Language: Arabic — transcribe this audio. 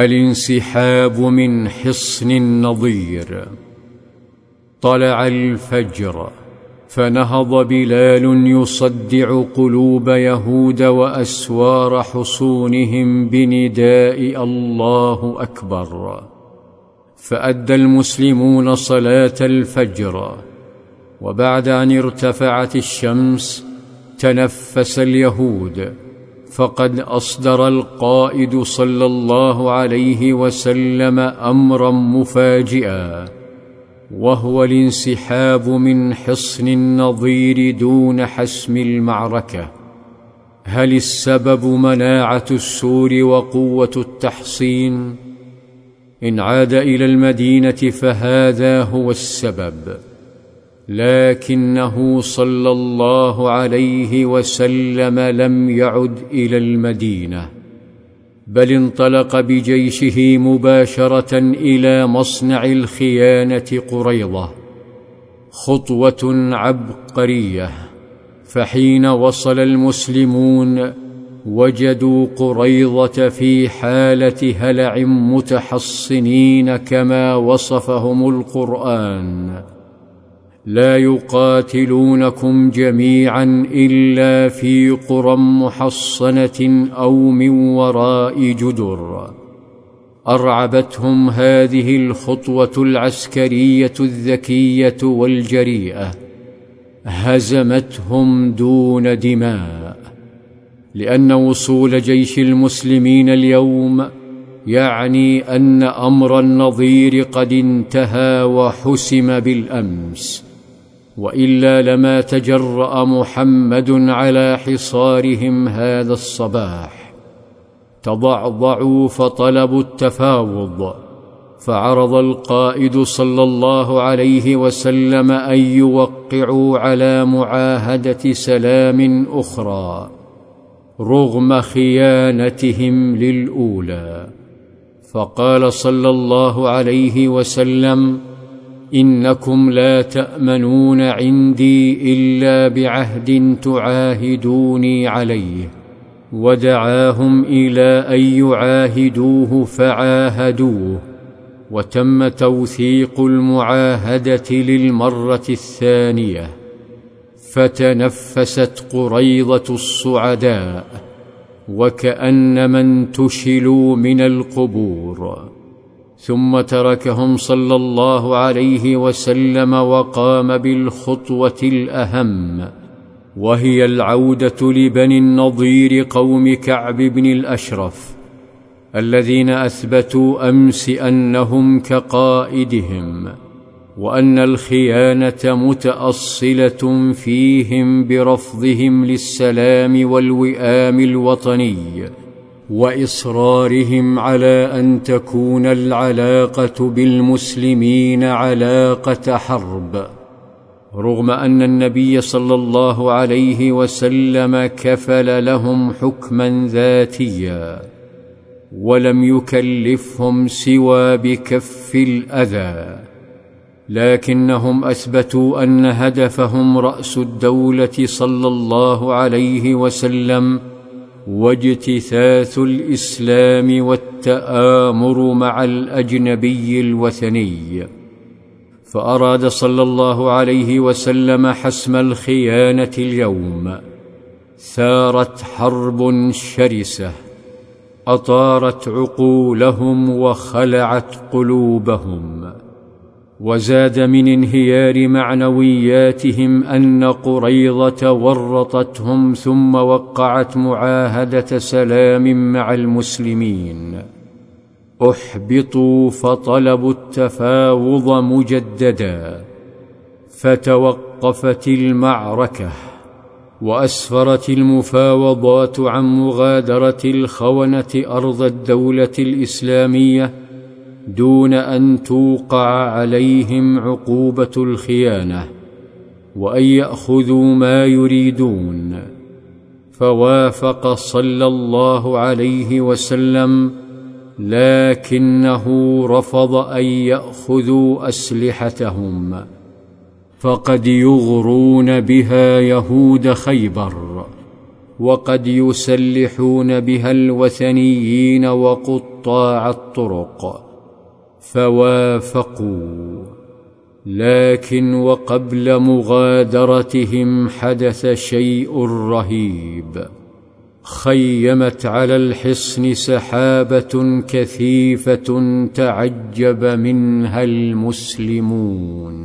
الانسحاب من حصن النظير. طلع الفجر فنهض بلال يصدع قلوب يهود وأسوار حصونهم بنداء الله أكبر. فأدى المسلمون صلاة الفجر وبعد أن ارتفعت الشمس تنفس اليهود. فقد أصدر القائد صلى الله عليه وسلم أمرا مفاجئا وهو الانسحاب من حصن النظير دون حسم المعركة. هل السبب مناعة السور وقوة التحصين؟ إن عاد إلى المدينة فهذا هو السبب. لكنه صلى الله عليه وسلم لم يعد إلى المدينة بل انطلق بجيشه مباشرة إلى مصنع الخيانة قريضة خطوة عبقرية فحين وصل المسلمون وجدوا قريضة في حالة هلع متحصنين كما وصفهم القرآن. لا يقاتلونكم جميعا إلا في قرى محصنة أو من وراء جدر. أرعبتهم هذه الخطوة العسكرية الذكية والجريئة. هزمتهم دون دماء. لأن وصول جيش المسلمين اليوم يعني أن أمر النظير قد انتهى وحسم بالأمس. وإلا لما تجرأ محمد على حصارهم هذا الصباح تضعضعوا فطلبوا التفاوض فعرض القائد صلى الله عليه وسلم أن يوقعوا على معاهدة سلام أخرى رغم خيانتهم للأولى. فقال صلى الله عليه وسلم إنكم لا تأمنون عندي إلا بعهد تعاهدوني عليه ودعاهم إلى أن يعاهدوه فعاهدوه وتم توثيق المعاهدة للمرة الثانية فتنفست قريضة الصعداء وكانما انتشلوا من القبور ثم تركهم صلى الله عليه وسلم وقام بالخطوة الأهم وهي العودة لبني النضير قوم كعب بن الأشرف الذين أثبتوا أمس أنهم كقائدهم وأن الخيانة متأصلة فيهم برفضهم للسلام والوئام الوطني. وإصرارهم على أن تكون العلاقة بالمسلمين علاقة حرب. رغم أن النبي صلى الله عليه وسلم كفل لهم حكما ذاتيا ولم يكلفهم سوى بكف الأذى لكنهم أثبتوا أن هدفهم رأس الدولة صلى الله عليه وسلم واجتثاث الإسلام والتآمر مع الأجنبي الوثني. فأراد صلى الله عليه وسلم حسم الخيانة اليوم. ثارت حرب شرسة. أطارت عقولهم وخلعت قلوبهم. وزاد من انهيار معنوياتهم أن قريضه ورطتهم ثم وقعت معاهدة سلام مع المسلمين. أحبطوا فطلبوا التفاوض مجددا فتوقفت المعركة وأسفرت المفاوضات عن مغادرة الخونة أرض الدولة الإسلامية دون أن توقع عليهم عقوبة الخيانة وأن يأخذوا ما يريدون. فوافق صلى الله عليه وسلم لكنه رفض أن يأخذوا أسلحتهم. فقد يغرون بها يهود خيبر وقد يسلحون بها الوثنيين وقطاع الطرق. فوافقوا لكن وقبل مغادرتهم حدث شيء رهيب. خيمت على الحصن سحابة كثيفة تعجب منها المسلمون.